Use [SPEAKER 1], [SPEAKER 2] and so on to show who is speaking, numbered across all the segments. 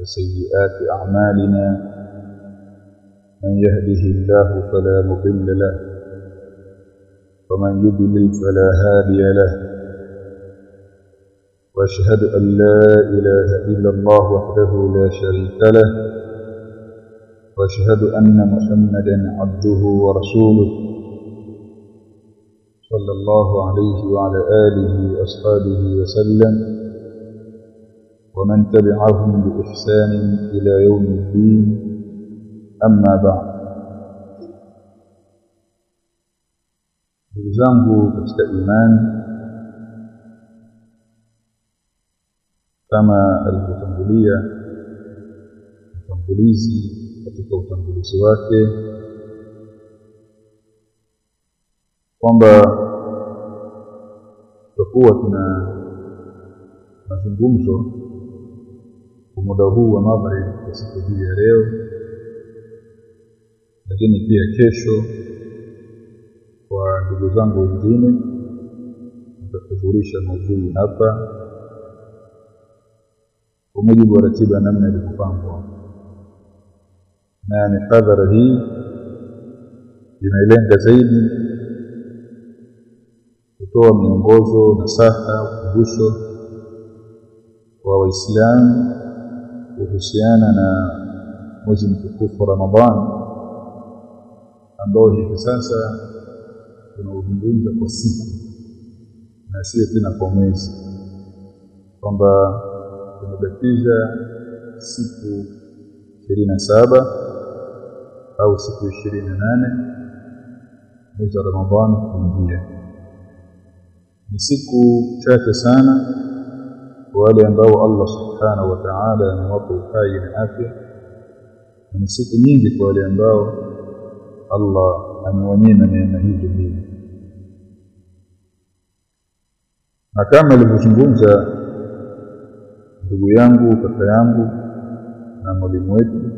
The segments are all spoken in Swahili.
[SPEAKER 1] وسيئات أعمالنا من يهده الله فلا مضل له ومن يضلل فلا هادي له وأشهد أن لا إله إلا الله وحده لا شريك له وأشهد أن محمدا عبده ورسوله صلى الله عليه وعلى آله وأصحابه وسلم ومن تبعهم بإحسان إلى يوم الدين. أما بعد. بزنبو كتك إيمان كما الهتنبولية الهتنبوليزي سواكي الهتنبوليزواكي بقوتنا تقوتنا مزنبومزو kwa muda huu wa maghrib kwa siku hii ya leo lakini pia kesho kwa ndugu zangu wengine nitakuzurisha maudhui hapa. Kwa mujibu wa ratiba namna ilivyopangwa na mihadhara hii imelenga zaidi kutoa miongozo nasaha ukumbusho kwa waislamu kuhusiana na mwezi mtukufu ramadhan ambao hivi sasa tunauzungumza kwa siku na sio tena kwa mwezi kwamba tumebakiza siku ishirini na saba au siku ishirini na nane mwezi wa Ramadhani kuingia. Ni siku chache sana kwa wale ambao Allah subhanahu wa ta'ala amewapa uhai na afya, ni siku nyingi kwa wale ambao Allah amewanyima neema hizo mbili. Na kama alivyozungumza ndugu yangu kaka yangu na mwalimu wetu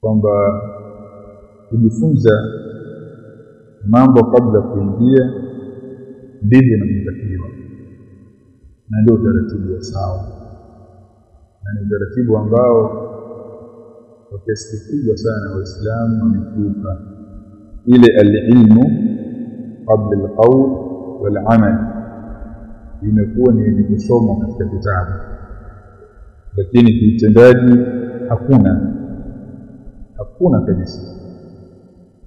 [SPEAKER 1] kwamba kujifunza mambo kabla kuingia ndivyo inavyotakiwa na ndio utaratibu wa sawa na ni utaratibu ambao kwa kiasi kikubwa sana waislamu wamekiuka ile alilmu qabla alqawl walamal imekuwa ni yenye kusomwa katika vitabu lakini kiutendaji hakuna hakuna kabisa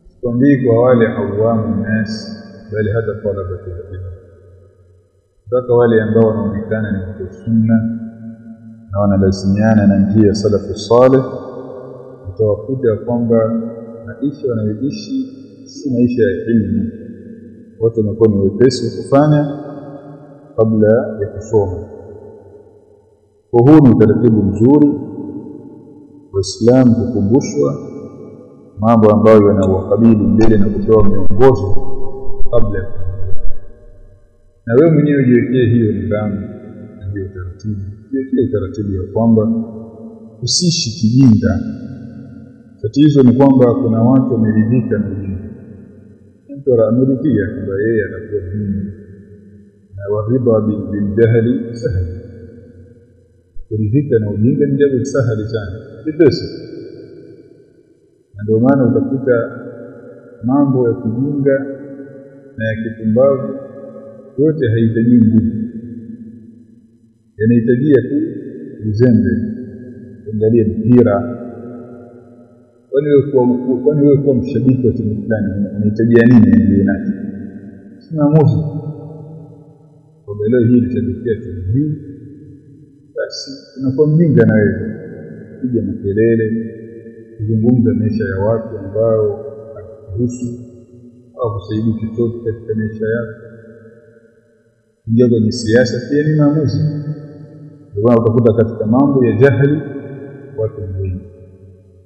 [SPEAKER 1] sikwambii kwa wale awamu nas bali hata talabatu ilmu mpaka wale ambao wanaonekana ni watu sunna na wanalazimiana na njia ya salafu saleh utawakuta kwamba maisha wanayoishi si maisha ya ilmu. Watu wanakuwa ni wepesi kufanya kabla ya kusoma. Kwa huu ni utaratibu mzuri waislamu kukumbushwa mambo ambayo yanawakabili mbele na kutoa miongozo kabla ya na wewe mwenyewe ujiwekee hiyo nidhamu na hiyo taratibu, jiwekee taratibu ya kwamba usiishi kijinga. Tatizo ni kwamba kuna watu wameridhika na ujinga mtu ameridhia kwamba yeye anakuwa mjinga na waridha biljahli sahli kuridhika na ujinga ni jambo sahali sana. Jepesi. Na ndio maana utakuta mambo ya kijinga na ya kipumbavu yote haihitaji nguvu. Yanahitajia tu uzembe. Uangalie mpira kwani wewe kuwa kwa mshabiki wa timu fulani unahitajia nini ndio nacho sina mozi kwamba leo hii nishabikia timu hii basi unakuwa mjinga na wewe. Piga makelele. Kuzungumza maisha ya watu ambao hakuhusu au kusaidii chochote katika maisha yako ingia kwenye siasa pia ni maamuzi ndio utakuta katika mambo ya jahili watu ni wengi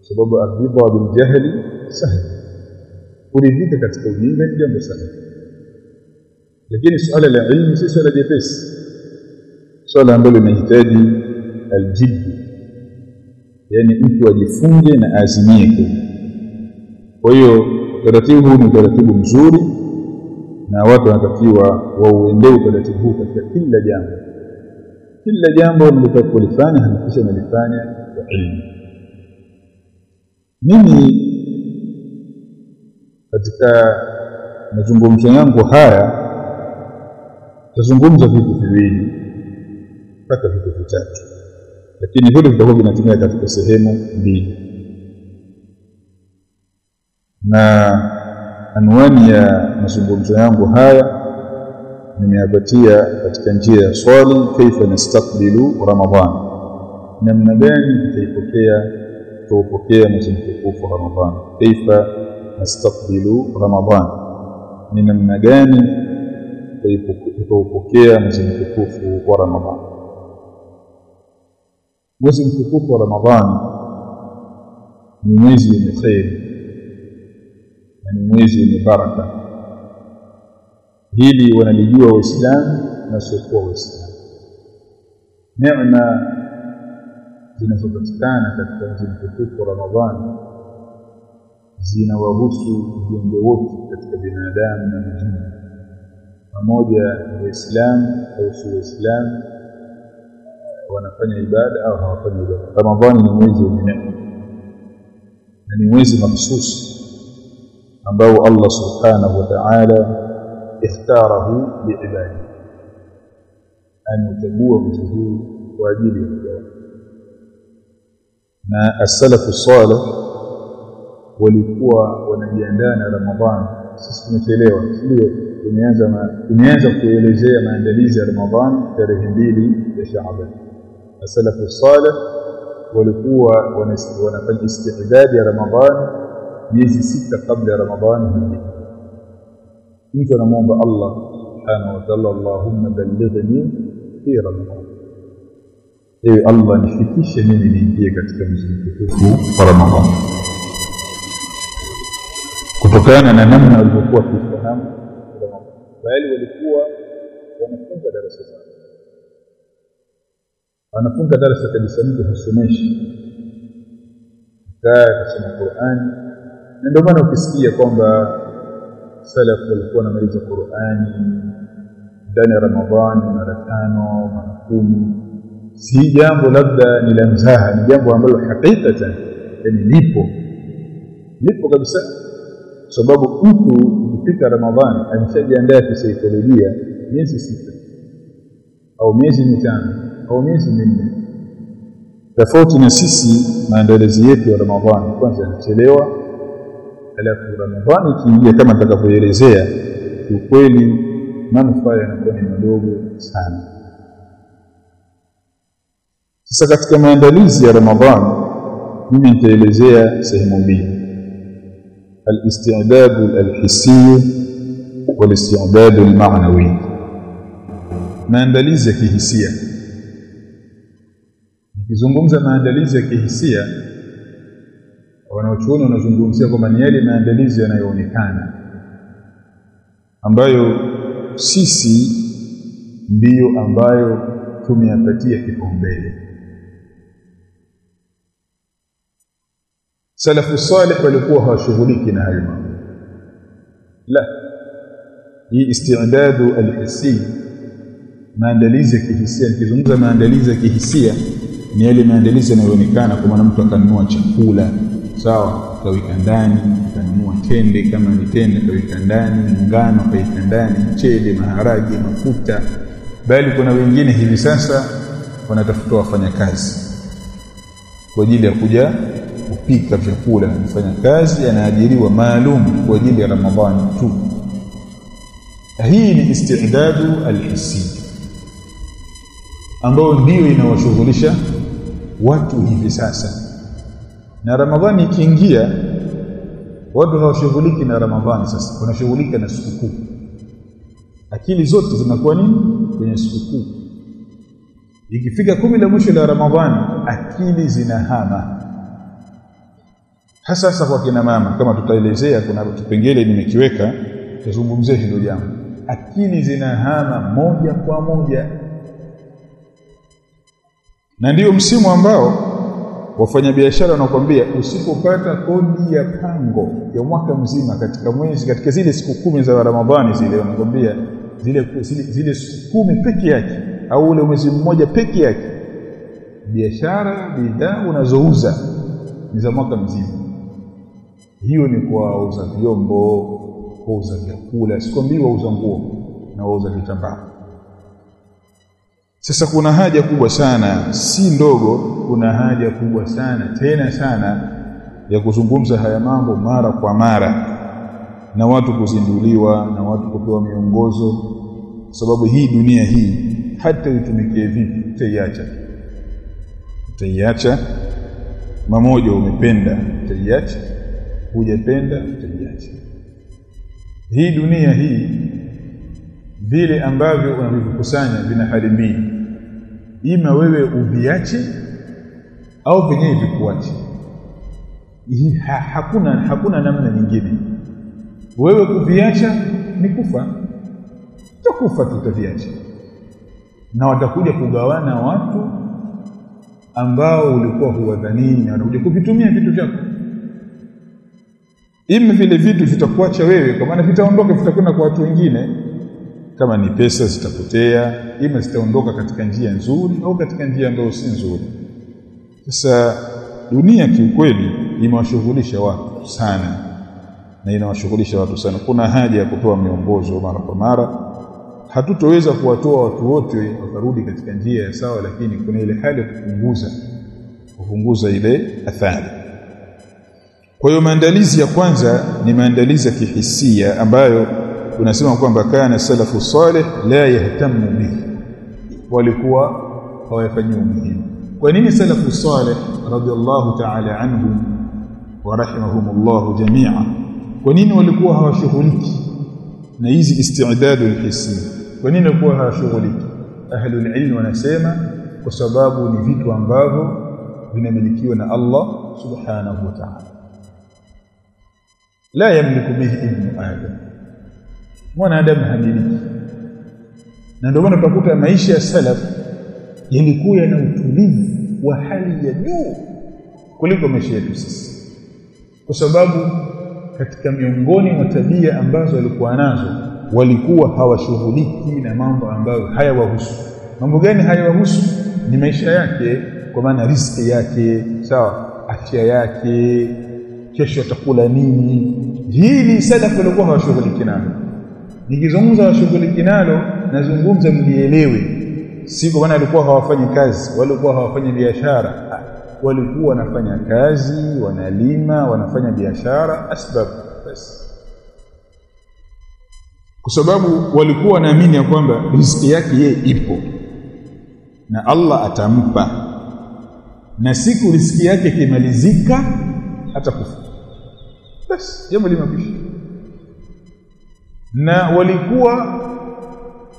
[SPEAKER 1] sababu aridha biljahli sahli kuridhika katika ujinga ni jambo sahihi lakini suala la ilmu si swala jepesi swala ambalo linahitaji aljiddi yani mtu ajifunge na azimie kwa hiyo utaratibu huu ni utaratibu mzuri na watu wanatakiwa wauendee utaratibu huu katika kila jambo. Kila jambo unalotaka kulifanya hakikisha unalifanya kwa ilmu. Mimi katika mazungumzo yangu haya tazungumza vitu viwili mpaka vitu vitatu. Lakini vyote vitakuwa vinatumia katika sehemu mbili. Na anwani ya mazungumzo yangu haya nimeyapatia katika njia ya swali kaifa nastakbilu ramadhan namna gani tutaipokea tutaupokea mwezi mtukufu ramadhan kaifa nastakbilu ramadhan ni namna gani tutaupokea mwezi mtukufu wa ramadhan mwezi mtukufu wa ramadhan ni mwezi wenye kheri na ni mwezi wenye baraka. Hili wanalijua waislamu na siokuwa waislamu. Neema zinazopatikana katika mwezi mtukufu ramadhani zinawahusu viumbe wote katika binadamu na mjini pamoja na waislamu au si waislamu wanafanya ibada au hawafanyi ibada. Ramadhani ni mwezi wenye neema. Na ni mwezi mahsusi ambao Allah subhanahu wa ta'ala ikhtarahu liibadi amechagua mwezi huu kwa ajili ya ibada na as-salafu salih walikuwa wanajiandaa na Ramadhani sisi tumechelewa ndio tumeanza tumeanza kuelezea maandalizi ya Ramadhani tarehe mbili ya Shaaban as-salafu salih walikuwa wanafanya istidadi ya Ramadhani miezi sita kabla ya Ramadhani hii mtu anamwomba Allah subhanahu wa ta'ala Allahumma ballighni fi Ramadhan ewe Allah nifikishe mimi niingie katika mwezi mtukufu wa Ramadhan kutokana na namna walivyokuwa kifahamu bali walikuwa wanafunga darasa zao wanafunga darasa kabisa mtu hasomeshi kaa kusoma Qur'ani na ndio maana ukisikia kwamba salaf walikuwa wanamaliza Qur'ani ndani ya Ramadhani mara tano mara kumi si jambo labda ni la mzaha ni jambo ambalo hakikatan yani lipo. Lipo kabisa. Sababu mtu ukifika Ramadhani ameshajiandaa kisaikolojia miezi sita au miezi mitano au miezi minne. Tofauti na sisi maandalizi yetu ya Ramadhani kwanza yanachelewa Alafu Ramadhani ikiingia kama nitakavyoelezea, kiukweli manufaa yanakuwa ni madogo sana. Sasa katika maandalizi ya Ramadhani mimi nitaelezea sehemu mbili, alistidadu alhisiyu walistidadu almaanawi, maandalizi ya kihisia. Nikizungumza maandalizi ya kihisia wanaochuoni wanazungumzia kwamba ni yale maandalizi yanayoonekana ambayo sisi ndiyo ambayo tumeyapatia kipaumbele. Salafu salih walikuwa hawashughuliki na hayo mambo. La hii istidadu alhisi maandalizi ya kihisia nikizungumza maandalizi ya kihisia ni yale maandalizi yanayoonekana kwa maana mtu akanunua chakula sawa kaweka ndani kanunua tende kama ni tende kaweka ndani ngano kaweka ndani mchele maharage mafuta. Bali kuna wengine hivi sasa wanatafuta wafanyakazi kwa ajili ya kuja kupika vyakula. Kufanya kazi anaajiriwa maalum kwa ajili ya Ramadhani tu. Hii ni istidadu alhisi ambayo ndiyo inawashughulisha watu hivi sasa na Ramadhani ikiingia watu hawashughuliki na Ramadhani sasa wanashughulika na sikukuu. Akili zote zinakuwa nini? Kwenye sikukuu. Ikifika kumi la mwisho la Ramadhani akili zinahama. Hasa hasa kwa kina mama kama tutaelezea kuna kipengele nimekiweka tuzungumzie hilo jambo. Akili zinahama moja kwa moja. Na ndiyo msimu ambao wafanyabiashara wanakuambia usipopata kodi ya pango ya mwaka mzima katika mwezi katika zile siku kumi za Ramadhani zile wanakuambia zile, zile, zile siku kumi peke yake au ule mwezi mmoja peke yake biashara bidhaa unazouza ni za mwaka mzima. Hiyo ni kwa wauza vyombo wauza vyakula sikwambii wauza nguo na wauza vitambaa sasa kuna haja kubwa sana si ndogo kuna haja kubwa sana tena sana ya kuzungumza haya mambo mara kwa mara na watu kuzinduliwa na watu kupewa miongozo. Sababu hii dunia hii hata uitumikie vipi utaiacha. Utaiacha. Mamoja umependa utaiacha. Hujapenda utaiacha. Hii dunia hii vile ambavyo unavyokusanya vina hali mbili ima wewe uviache au vyenyewe vikuache. Ha, hakuna hakuna namna nyingine. Wewe kuviacha ni kufa. Utakufa tutaviacha. Na watakuja kugawana watu ambao ulikuwa huwadhanini na watakuja kuvitumia vitu vyako. Ima vile vitu vitakuacha wewe kwa maana vitaondoka vitakwenda kwa watu wengine kama ni pesa zitapotea ima zitaondoka katika njia nzuri au katika njia ambayo si nzuri. Sasa dunia kiukweli imewashughulisha watu sana na inawashughulisha watu sana. Kuna haja ya kutoa miongozo mara kwa mara. Hatutoweza kuwatoa watu wote wakarudi katika njia ya sawa lakini kuna ile hali ya kupunguza kupunguza ile athari. Kwa hiyo maandalizi ya kwanza ni maandalizi ya kihisia ambayo tunasema kwamba kana salafu salih la yahtamu bihi walikuwa hawafanyii umuhimu. Kwa nini salafu salih radhiallahu ta'ala anhum wa rahimahumullah jami'a? Kwa nini walikuwa hawashughuliki na hizi istidadu hissi kwa nini walikuwa hawashughuliki? Ahlul ilm wanasema kwa sababu ni vitu ambavyo vinamilikiwa na Allah subhanahu wa ta'ala. La yamliku bihi ibn adam mwanadamu hamiliki. Na ndio maana tukakuta maisha ya salaf yalikuwa yana utulivu wa hali ya juu kuliko maisha yetu sisi. Kwa sababu katika miongoni mwa tabia ambazo walikuwa nazo walikuwa hawashughuliki na mambo ambayo hayawahusu. Mambo gani hayawahusu? Ni maisha yake kwa maana riziki yake sawa afya yake kesho atakula nini? Hili salafu walikuwa hawashughuliki nalo nikizungumza washughuliki nalo nazungumza mlielewe si kwa maana walikuwa hawafanyi kazi walikuwa hawafanyi biashara. Walikuwa wanafanya kazi wanalima wanafanya biashara asbab basi. Kwa sababu walikuwa wanaamini ya kwamba riziki yake yeye ipo na Allah atampa. Na siku riziki yake ikimalizika hatakufa basi jambo limekwisha na walikuwa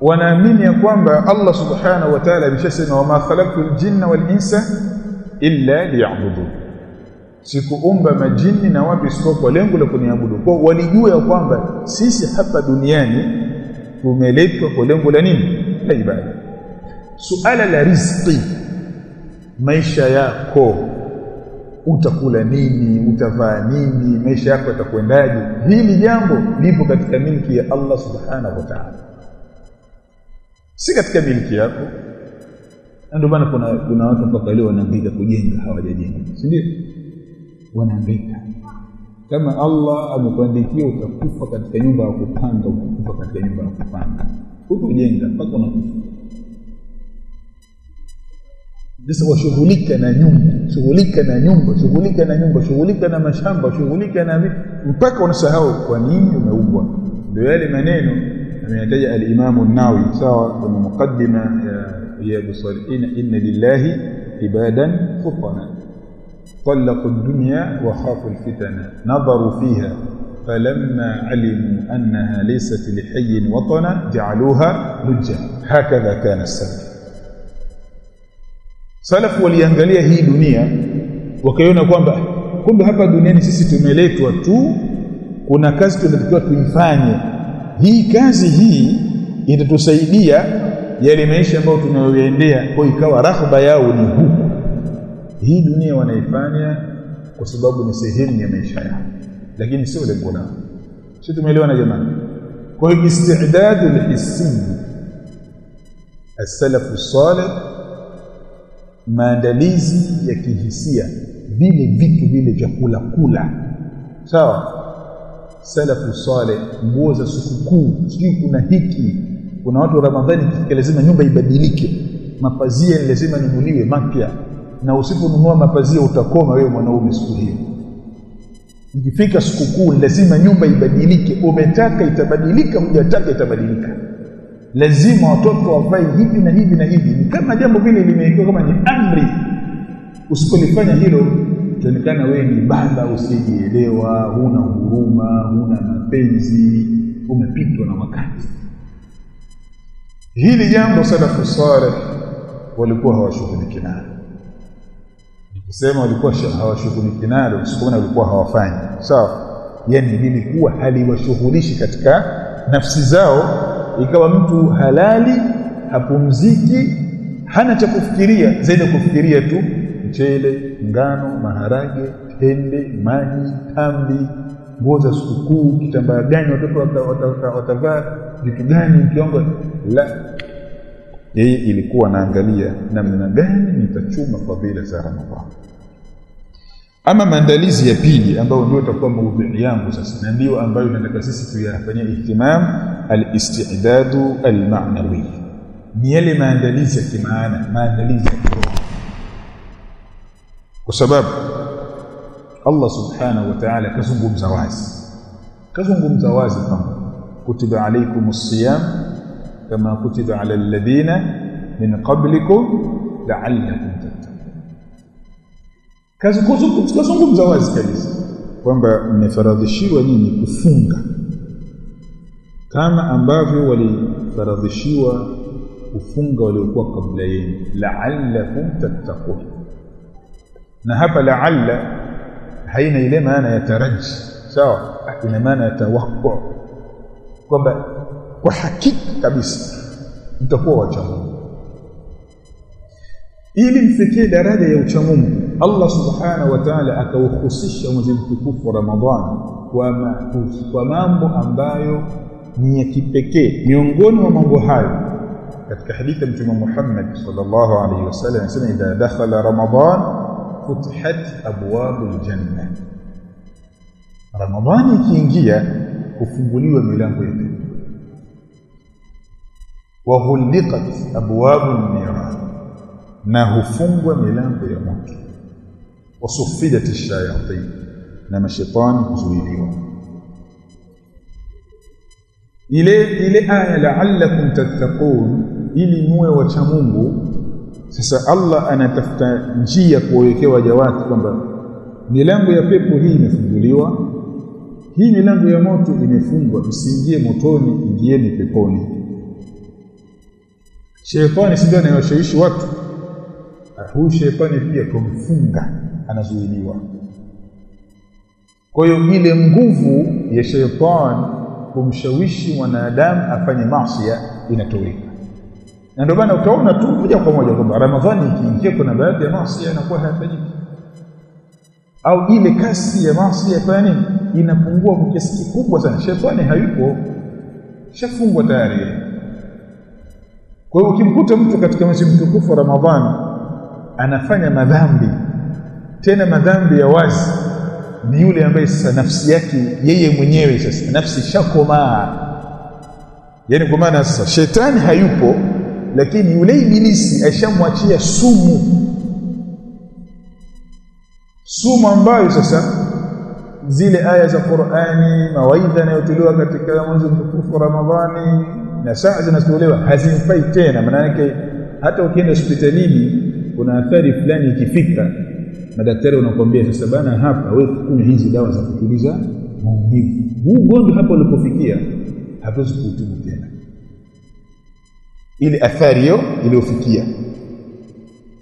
[SPEAKER 1] wanaamini ya kwamba Allah subhanahu wa ta'ala alishasema wama ma al-jinna wal-insa illa liya'budun sikuumba majini na watu isipokuwa kwa lengo la kuniabudu. Kwa walijua ya kwamba sisi hapa duniani tumeletwa kwa lengo la nini? La ibada. Suala la riziki maisha yako utakula nini? Utavaa nini? Maisha yako yatakwendaje? Hili jambo lipo katika milki ya Allah subhanahu wa ta'ala. Si katika milki yako. Ndio maana kuna kuna watu mpaka leo wanaangaika kujenga hawajajenga. Si ndio? Wanaangaika kama Allah amekuandikia utakufa katika nyumba ya kupanga utakufa katika nyumba ya kupanga hukujenga mpaka unakufa sasa washughulika na nyumba shughulika na nyumba shughulika na nyumba shughulika na mashamba shughulika na mpaka unasahau kwa nini umeumbwa ndio yale maneno ameyataja al-Imam an-Nawawi sawa kwenye mukaddima ya Riyadh as-Salihin inna lillahi ibadan futana طلقوا الدنيا وخافوا الفتن نظروا فيها فلما علموا أنها ليست لحي وطنا جعلوها لجا هكذا كان السلف salafu waliangalia hii dunia wakaiona kwamba kumbe hapa duniani sisi tumeletwa tu kuna kazi tunatakiwa tuifanye. Hii kazi hii itatusaidia yale maisha ambayo tunayoendea kwa ikawa raghba yao ni huku hii dunia wanaifanya kwa sababu ni sehemu ya maisha yao lakini sio lengo lao. Sio tumeelewana jamani? Kwa hiyo istidadu lhisi, as-salafu salih maandalizi ya kihisia vile vitu vile vya kula kula. Sawa? Salafu saleh nguo za sikukuu sijui kuna hiki kuna watu wa ramadhani kifika lazima nyumba ibadilike. Mapazia lazima nunuliwe mapya. Na usiponunua mapazia utakoma wewe mwanaume siku hiyo. Ikifika sikukuu lazima nyumba ibadilike. Umetaka itabadilika hujataka itabadilika lazima watoto wavae hivi na hivi na hivi. Ni kama jambo vile limeikiwa kama ni amri. Usipolifanya hilo utaonekana wewe ni baba usijielewa huna huruma huna mapenzi umepitwa na wakati. Hili jambo salafu saleh walikuwa hawashughuliki nalo. Nikisema walikuwa hawashughuliki nalo sikuona walikuwa hawafanyi. Sawa? Yani lilikuwa haliwashughulishi katika nafsi zao ikawa mtu halali hapumziki hana cha kufikiria zaidi ya kufikiria tu mchele ngano maharage tende maji tambi nguo za sikukuu kitambaa gani watoto watavaa vitu gani mkiongo la yeye ilikuwa naangalia namna gani nitachuma fadhila za Ramadhani ama maandalizi ya pili ambayo ndio itakuwa maudhui yangu sasa na ndio ambayo nataka sisi tuyafanyie ihtimam al-istidadu al-ma'nawi ni yale maandalizi ya kimaana maandalizi ya kiroho kwa sababu Allah subhanahu wa ta'ala kazungumza wazi kazungumza wazi kwamba kutiba alaykumus siyam kama kutiba ala alladhina min qablikum la'allakum tattaqun kazungumza wazi kabisa kwamba mmefaradhishiwa nyinyi kufunga. Kama ambavyo walifaradhishiwa kufunga waliokuwa kabla yenu. La'allakum tattaqun. Na hapa la'alla haina ile maana ya taraji. Sawa? Ina maana ya tawakku. Kwamba kwa hakika kabisa mtakuwa wacha ili mfikie daraja ya ucha Mungu Allah subhanahu wa ta'ala akauhusisha mwezi mtukufu wa Ramadhani kwa kwa mambo ambayo ni ya kipekee miongoni mwa mambo hayo katika hadithi ya Mtume Muhammad sallallahu alaihi wasallam anasema idha dakhala Ramadhan futihat abwabul janna Ramadhani ikiingia hufunguliwa milango ya pepo wa huliqat abwabun niran na hufungwa milango ya moto. Wasufidat ash-shayatin na mashaitani huzuiliwa. Ile ile aya la'allakum tattaqun ili muwe wacha Mungu. Sasa Allah anatafuta njia kuwawekea waja wake kwamba milango ya pepo hii imefunguliwa. Hii milango ya moto imefungwa msiingie motoni ingieni peponi. Shetani si ndio watu huyu shetani pia kumfunga anazuiliwa. Kwa hiyo ile nguvu ya shetani kumshawishi mwanadamu afanye maasi inatoweka. Na ndio maana utaona tu moja kwa moja kwamba Ramadhani ikiingia kuna baadhi ya maasi yanakuwa hayafanyiki. Au ile kasi ya maasi fanya nini? Inapungua kwa kiasi kikubwa sana. Shetani hayupo. Shafungwa tayari. Kwa hiyo ukimkuta mtu katika mwezi mtukufu wa Ramadhani anafanya madhambi. Tena madhambi ya wazi ni yule ambaye sasa nafsi yake yeye mwenyewe sasa nafsi shakomaa yani kwa maana sasa shetani hayupo lakini yule ibilisi ashamwachia sumu. Sumu ambayo sasa zile aya za Qur'ani mawaidha yanayotolewa katika mwezi mtukufu wa Ramadhani na saa zinatolewa hazimfai tena. Maana yake hata ukienda hospitalini kuna athari fulani ikifika madaktari wanakuambia sasa bana hapa wewe kunywa hizi dawa za kutuliza maumivu. Huu ugonjwa hapa ulipofikia hatuwezi kuutibu tena. Ile athari hiyo iliyofikia.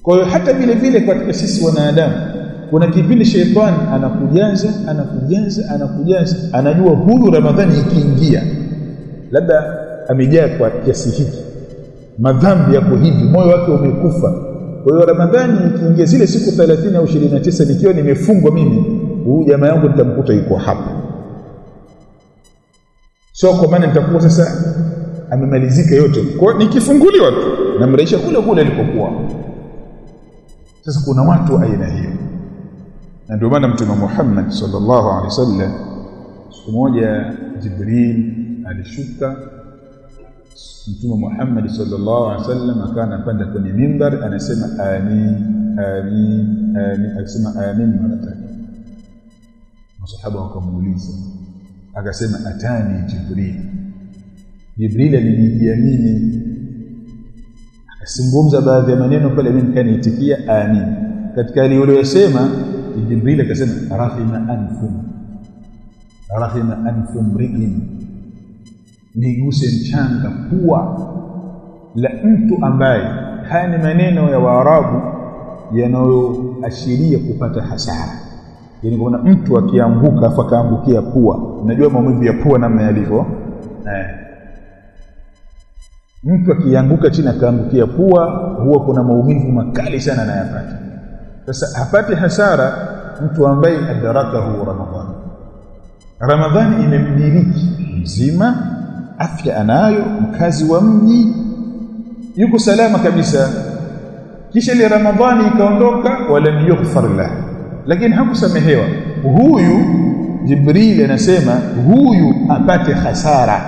[SPEAKER 1] Kwa hiyo hata vile vile katika sisi wanadamu kuna kipindi shetani anakujaza anakujaza anakujaza anajua huyu ramadhani ikiingia labda amejaa kwa kiasi hiki madhambi yako hivi moyo wake umekufa kwa hiyo ramadhani ikiingia zile siku 30 au 29 nikiwa nimefungwa mimi huyu jamaa yangu nitamkuta yuko hapa. So kwa maana nitakuwa sasa amemalizika yote. Kwa nikifunguliwa tu mraisha kule kule alipokuwa sasa kuna watu aina hiyo. Na ndio maana mtume Muhammad sallallahu alaihi wasallam siku moja Jibril alishuka mtume Muhammad sallallahu alaihi wasallam akawa anapanda kwenye mimbar anasema amin amin amin akisema amin mara tatu masahaba wakamuuliza akasema atani Jibril Jibril alinijia mimi akazungumza baadhi ya maneno pale mimi nikaniitikia amin katika aliyosema Jibril akasema rahima anfum rahima anfum ri'in niguse mchanga pua la mtu ambaye haya ni maneno ya Waarabu yanayoashiria kupata hasara. Yani kuna mtu akianguka afa kaangukia pua. Unajua maumivu ya pua namna yalivyo? Eh. Mtu akianguka chini akaangukia pua huwa kuna maumivu makali sana anayapata. Sasa hapati hasara mtu ambaye adarakahu ramadhani. Ramadhani imemdiriki mzima afya anayo mkazi wa mji yuko salama kabisa. Kisha ile ramadhani ikaondoka wala yughfar lah lakini hakusamehewa. Huyu jibril anasema huyu apate hasara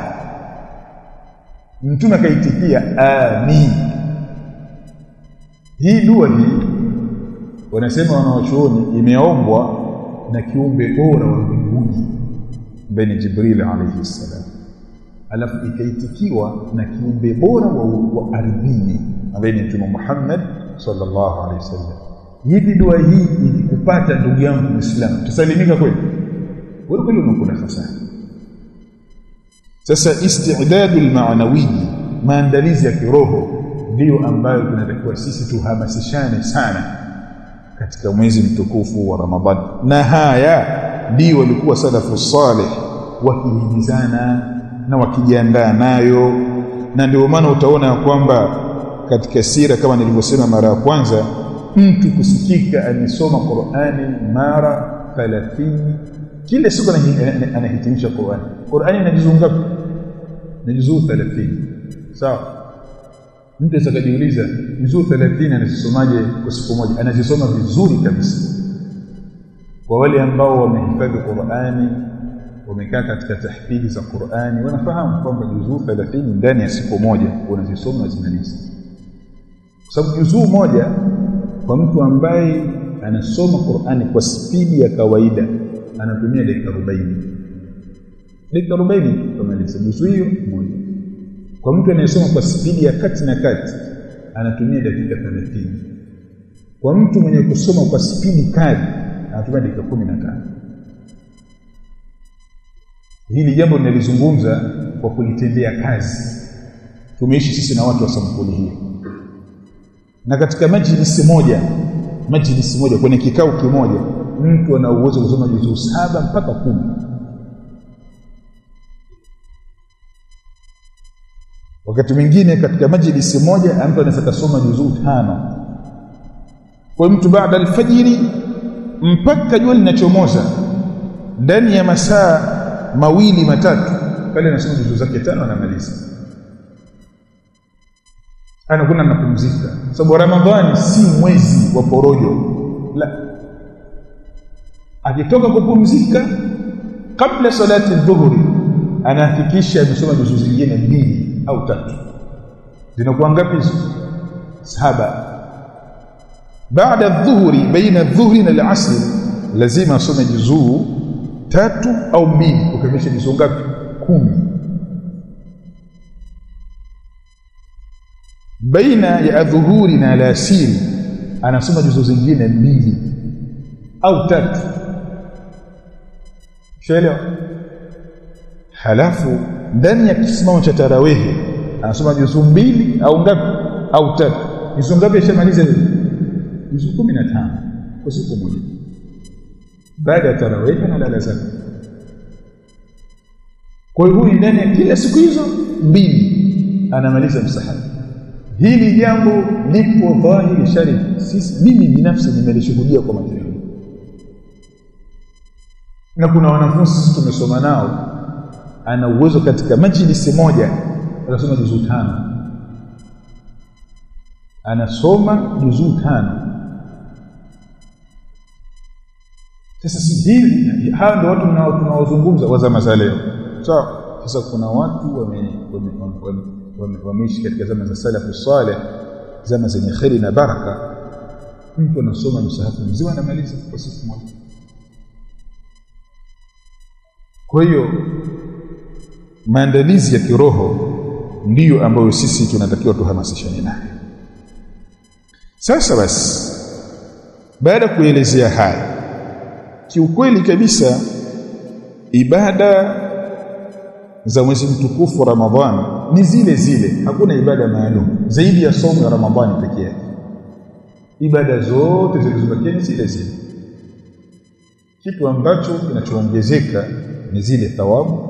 [SPEAKER 1] mtume akaitikia amin. Hii dua hii wanasema wanawachuoni imeombwa na kiumbe bora wa mbinguni ambaye ni Jibril alayhi salam alafu ikaitikiwa na kiumbe bora wa, ardhini ambaye ni Mtume Muhammad sallallahu alaihi wasallam. Hivi dua hii ilikupata ndugu yangu Muislamu tusalimika kweli? Wewe kweli unakula hasara sasa istidadu almaanawi maandalizi ya kiroho ndiyo ambayo tunatakiwa sisi tuhamasishane sana katika mwezi mtukufu wa Ramadhani na haya ndio walikuwa salafu salih wakihimizana na wakijiandaa nayo. Na ndio maana utaona kwamba katika sira kama nilivyosema mara ya kwanza mtu kusikika amesoma Qur'ani mara 30 kila siku anahitimisha Qur'ani. Qur'ani ina juzuu ngapi? Na juzuu 30 sawa? Mtu atakajiuliza juzuu 30 anazisomaje kwa siku moja? Anazisoma vizuri kabisa. Kwa wale ambao wamehifadhi Qur'ani wamekaa katika tahfidhi za Qur'ani wanafahamu kwamba juzuu 30 ndani ya siku moja unazisoma na zinalisa kwa sababu juzuu moja kwa mtu ambaye anasoma Qur'ani kwa spidi ya kawaida anatumia dakika 40 dakika 40 kamaliza. Juzuu hiyo moja. Kwa mtu anayesoma kwa spidi ya kati na kati anatumia dakika 30 kwa mtu mwenye kusoma kwa spidi kali anatumia dakika 15 hili jambo ninalizungumza kwa kulitendea kazi. Tumeishi sisi na watu wa sampuli hii. Na katika majlisi moja majlisi moja kwenye kikao kimoja mtu ana uwezo kusoma juzuu saba mpaka kumi. Wakati mwingine katika majlisi moja mtu anaweza kusoma juzuu tano. Kwa mtu baada alfajiri mpaka jua linachomoza ndani ya masaa mawili matatu. Pale anasoma juzuu zake tano anamaliza anakwenda anapumzika sababu ramadhani si mwezi wa porojo. La. Akitoka kupumzika kabla salati dhuhuri anahakikisha amesoma juzuu zingine mbili au tatu. Zinakuwa ngapi? Hizo saba. Baada dhuhuri baina dhuhuri na al-asr lazima asome juzuu tatu au mbili. Ukamilisha juzuu ngapi? Kumi. Baina ya adhuhuri na alasiri anasoma juzuu zingine mbili au tatu. Shaelewa halafu ndani ya kisimamo cha tarawehe anasoma juzuu mbili au ngapi? Au tatu. Juzuu ngapi ashamaliza juzuu kumi na tano. Kwa siku moja baada ya tarawih analala zake kwa hiyo huyu ndani ya kila siku hizo mbili anamaliza msahafu hili jambo lipo dhahiri sharif sisi mimi binafsi nimelishuhudia kwa macho yangu. Na kuna wanafunzi sisi tumesoma nao ana uwezo katika majlisi moja anasoma juzuu tano. Anasoma juzuu tano sasa si hivi hawa ndio watu tunaozungumza. Wa zama za leo. Sawa. Sasa kuna watu wameishi katika zama za salafu saleh zama zenye kheri na baraka. Mtu anasoma msahafu mzima anamaliza kwa siku moja. Kwa hiyo maandalizi ya kiroho ndiyo ambayo sisi tunatakiwa tuhamasishane nayo. Sasa basi baada ya kuelezea haya kiukweli kabisa ibada za mwezi mtukufu Ramadhani ni zile zile hakuna ibada maalum zaidi ya somo ya Ramadhani pekee yake. Ibada zote zilizobakia ni zile zile. Kitu ambacho kinachoongezeka ni zile thawabu.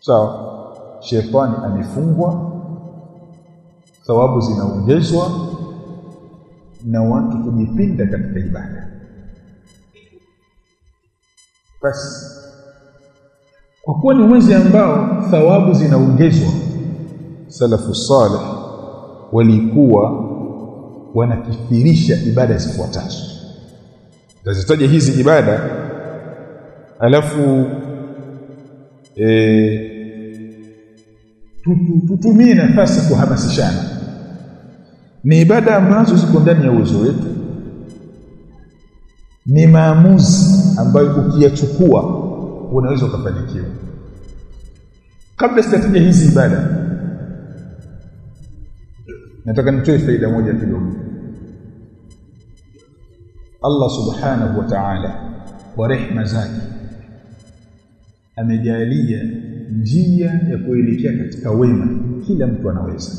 [SPEAKER 1] Sawa so, shetani amefungwa thawabu zinaongezwa na watu kujipinda katika ibada basi kwa kuwa ni mwezi ambao thawabu zinaongezwa salafu salih walikuwa wanakithirisha ibada zifuatazo. Tazitaja hizi ibada alafu e, tutumie nafasi kuhamasishana. Ni ibada ambazo ziko ndani ya uwezo wetu. Ni maamuzi ambayo ukiyachukua unaweza ukafanikiwa. Kabla sitataja hizi ibada nataka nitoe faida moja kidogo. Allah subhanahu wa ta'ala kwa rehma zake amejalia njia ya kuelekea katika wema kila mtu anaweza.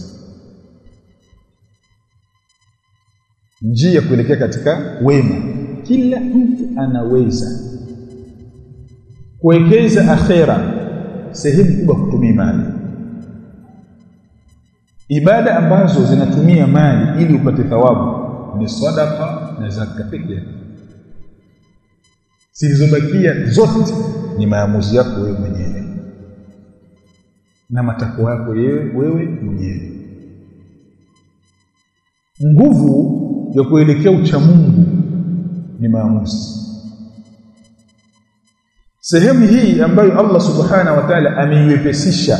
[SPEAKER 1] Njia ya kuelekea katika wema kila mtu anaweza kuwekeza akhera sehemu kubwa kutumia mali ibada ambazo zinatumia mali ili upate thawabu ni sadaqa na zaka pekee. Zilizobakia zote ni maamuzi yako wewe mwenyewe na matakwa yako wewe mwenyewe. Nguvu ya kuelekea uchamungu ni maamuzi. Sehemu hii ambayo Allah subhanahu wa ta'ala ameiwepesisha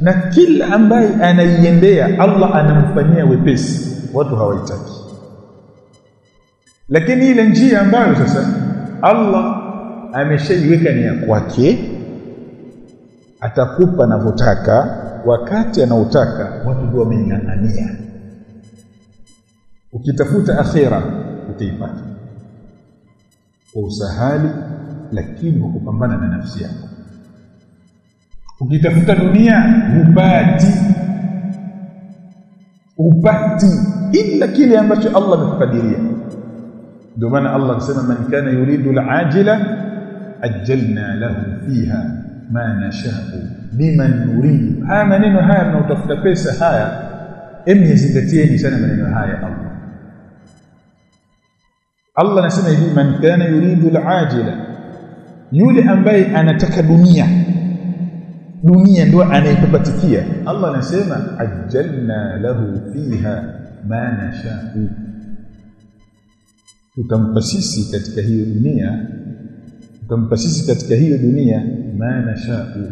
[SPEAKER 1] na kila ambaye anaiendea Allah anamfanyia wepesi. Watu hawaitaki lakini ile njia ambayo sasa Allah ameshaiweka ni ya kwake atakupa anavyotaka wakati anaotaka watu ndio wameng'ang'ania ukitafuta akhira utaipata kwa usahali lakini kwa kupambana na nafsi yako ukitafuta dunia hupati hupati ila kile ambacho Allah amekukadiria ndio maana Allah anasema man kana yuridu al-ajila ajjalna lahu fiha ma nasha'u liman nuridu haya maneno haya mnaotafuta pesa haya em yazingatieni sana maneno haya Allah Allah anasema hivi man kana yuridu al-ajila yule ambaye anataka dunia dunia ndio anayepapatikia Allah anasema ajjalna lahu fiha ma nasha'u tutampa sisi katika hiyo dunia tutampa sisi katika hiyo dunia ma nasha'u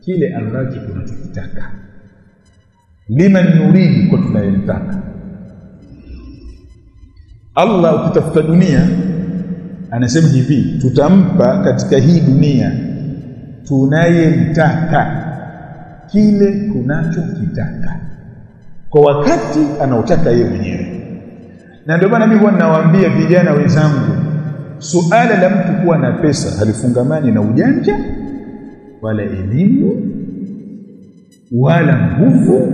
[SPEAKER 1] kile ambacho tunachokitaka liman nuridu kwa tunayemtaka Allah ukitafuta dunia anasema hivi tutampa katika hii dunia tunayemtaka kile tunachokitaka kwa wakati anaotaka yeye mwenyewe. Na ndio maana mimi nawaambia vijana wenzangu suala la mtu kuwa na pesa halifungamani na ujanja wala elimu wala nguvu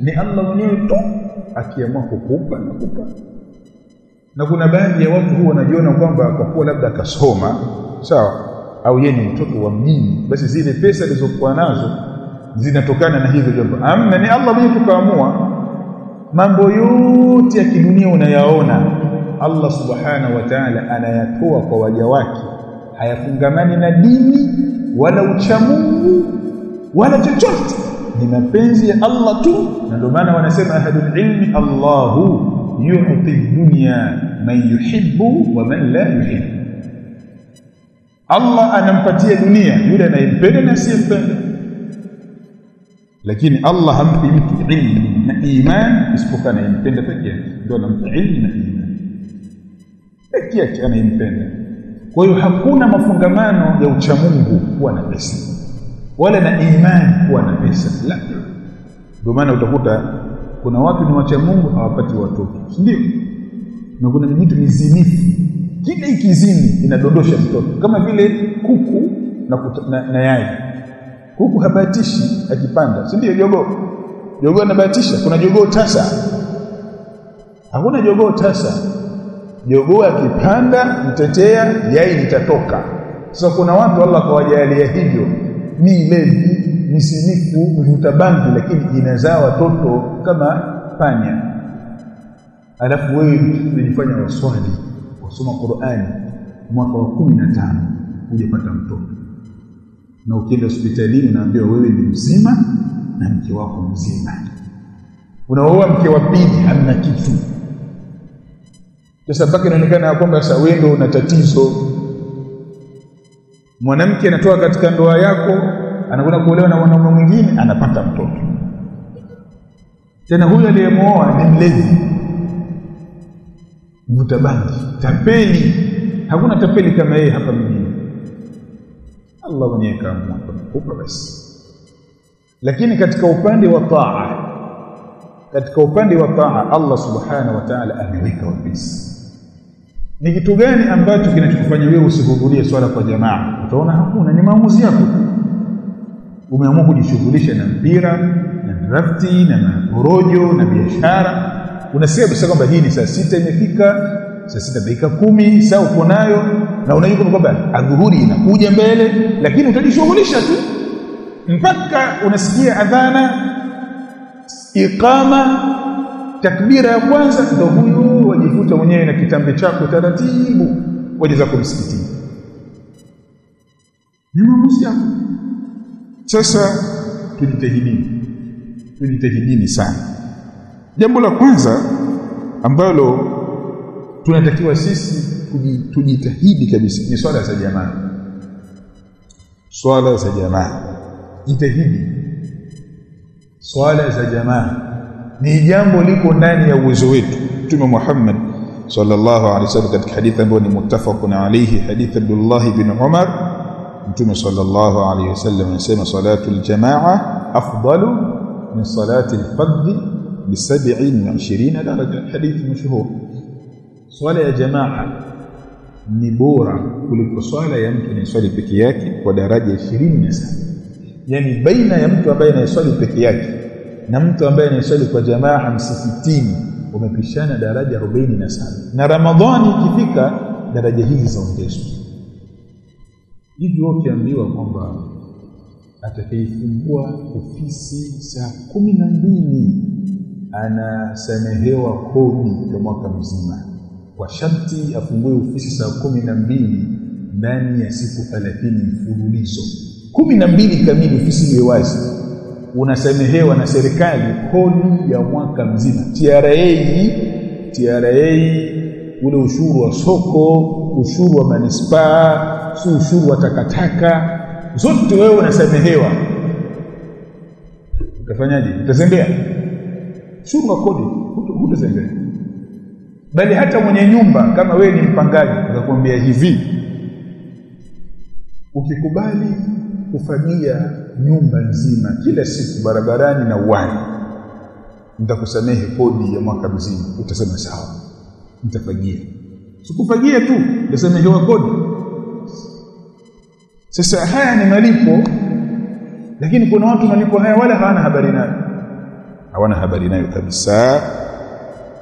[SPEAKER 1] ni Allah mwenyewe tu akiamua kukupa na kupa na kuna baadhi ya watu huwa wanajiona kwamba kwa kuwa labda akasoma sawa au yeye ni mtoto wa mjini basi zile pesa alizokuwa nazo zinatokana na hivyo jambo. Amna ni Allah mwenyewe tukaamua mambo yote ya kidunia unayaona Allah subhanahu wa ta'ala anayatoa kwa waja wake. Hayafungamani na dini wala uchamungu wala chochote. Ni mapenzi ya Allah tu na ndio maana wanasema ahadul ilmi Allahu يعطي الدنيا من يحب ومن لا يحب. الله أنا مفتي الدنيا يقول أنا يبدأ ناس لكن الله هم في علم إيمان يسبق أنا يبدأ فكي دون علم إيمان فكي أنا يبدأ ويحقون مفهومان يوتشمونه وأنا بس ولا نا إيمان وأنا بس لا دومانا وتقول kuna watu ni wacha Mungu hawapati watoto ndio? Na kuna vitu mizinifu kile ikizini inadondosha mtoto kama vile kuku na, na, na yai. Kuku habatishi akipanda si ndio jogoo? Jogoo anabahatisha kuna jogoo tasa. Hakuna jogoo tasa. Jogoo akipanda mtetea yai litatoka. Sasa so, kuna watu Allah kawajalia hivyo. Ni levi ni sinifu mvuta bangi lakini inazaa watoto kama panya. Alafu wewe unajifanya waswali wasoma Qur'ani mwaka wa kumi na tano hujapata mtoto. Na ukienda hospitalini unaambiwa wewe ni mzima na mke wako mzima. Unaoa mke wa pili hamna kitu. Sasa mpaka inaonekana ya kwamba sasa wewe una tatizo. Mwanamke anatoka katika ndoa yako anakwenda kuolewa na mwanaume mwingine anapata mtoto. Tena huyo aliyemwoa ni mlezi. Mvuta bangi. Tapeli. Hakuna tapeli kama yeye hapa mjini. Allah mwenyewe kaamua kumkupa basi. Lakini katika upande wa taa katika upande wa taa Allah subhanahu wa ta'ala ameweka wepesi ni kitu gani ambacho kinachokufanya wewe usihudhurie swala kwa jamaa? Utaona hakuna. Ni maamuzi yako umeamua kujishughulisha na mpira na drafti na maporojo na biashara. Unasikia kabisa kwamba hii ni saa sita imefika saa sita dakika kumi saa uko nayo na unajua kwamba adhuhuri inakuja mbele lakini utajishughulisha tu. Mpaka unasikia adhana iqama takbira ya kwanza ndio huyu wajifuta mwenyewe na kitambe chako taratibu waje zako msikitini. Ni maamuzi yako sasa tujitahidini tujitahidini sana. Jambo la kwanza ambalo tunatakiwa sisi tujitahidi kabisa ni swala za jamaa swala za jamaa jitahidi. Swala za jamaa ni jambo liko ndani ya uwezo wetu. Mtume Muhammad sallallahu alaihi wasallam katika hadithi ambayo ni muttafaqun alayhi hadithi Abdullah ibn Umar Mtume sallallahu alaihi wasallam anasema salatu aljamaa afdalu min salati alfardh bi 27 daraja. Hadithi mashhur swala ya jamaa ni bora kuliko swala ya mtu anayeswali peke yake kwa daraja 27 yani baina ya mtu ambaye anayeswali peke yake na mtu ambaye anayeswali kwa jamaa msikitini wamepishana daraja 47 na ramadhani ikifika daraja hizi zaongezwa hivyo ukiambiwa kwamba atakayefungua ofisi saa kumi na mbili anasamehewa kodi kwa mwaka mzima. Kwa sharti afungue ofisi saa kumi na mbili ndani ya siku thelathini mfululizo. Kumi na mbili kamili ofisi iwe wazi unasamehewa na serikali kodi ya mwaka mzima. TRA TRA ule ushuru wa soko ushuru wa manispaa si ushuru wa takataka zote wewe unasamehewa. Utafanyaje? Utazembea ushuru wa kodi hutazembea bali hata mwenye nyumba kama wewe ni mpangaji akakwambia hivi ukikubali kufagia nyumba nzima kila siku barabarani na uwani nitakusamehe kodi ya mwaka mzima. Utasema sawa. Nitafagia sikufagia tu utasamehewa kodi sasa haya ni malipo. Lakini kuna watu malipo haya wala hawana habari nayo. Hawana habari nayo kabisa.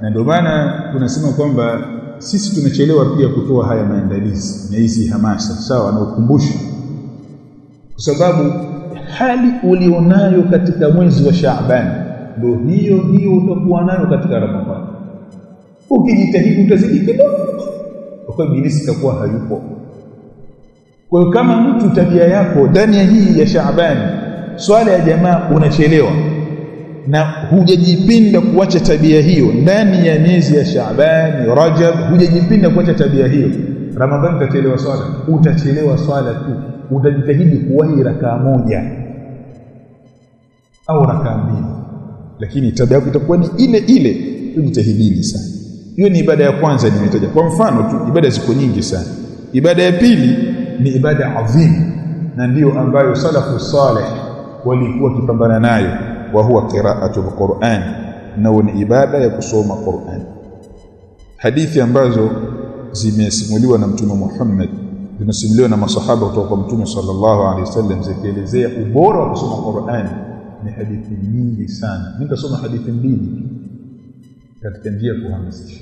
[SPEAKER 1] Na ndio maana tunasema kwamba sisi tumechelewa pia kutoa haya maandalizi na hizi hamasa sawa na ukumbusho. Kwa sababu hali ulionayo katika mwezi wa Shaaban ndio hiyo hiyo utakuwa nayo katika Ramadhani. Ukijitahidi utazidi kidogo. Kwa ibilisi itakuwa hayupo kwa hiyo kama mtu tabia yako ndani ya hii ya Shaaban swala ya jamaa unachelewa. Na hujajipinda kuacha tabia hiyo ndani ya miezi ya Shaaban Rajab hujajipinda kuacha tabia hiyo. Ramadhani utachelewa swala? Utachelewa swala tu. Utajitahidi kuwahi rakaa moja au rakaa mbili. Lakini tabia yako itakuwa ni ile ile. Tujitahidini sana. Hiyo ni ibada ya kwanza nimetaja. Kwa mfano tu ibada ziko nyingi sana. Ibada ya pili ni ibada adhim na ndiyo ambayo salafu saleh walikuwa kipambana nayo. Wa huwa qira'atul Qur'an nao ni ibada ya kusoma Qur'an. Hadithi ambazo zimesimuliwa na mtume Muhammad zimesimuliwa na masahaba kutoka kwa mtume sallallahu alaihi wasallam zikielezea ubora wa kusoma Qur'an ni hadithi nyingi sana. Nitasoma hadithi mbili katika njia kuhamasisha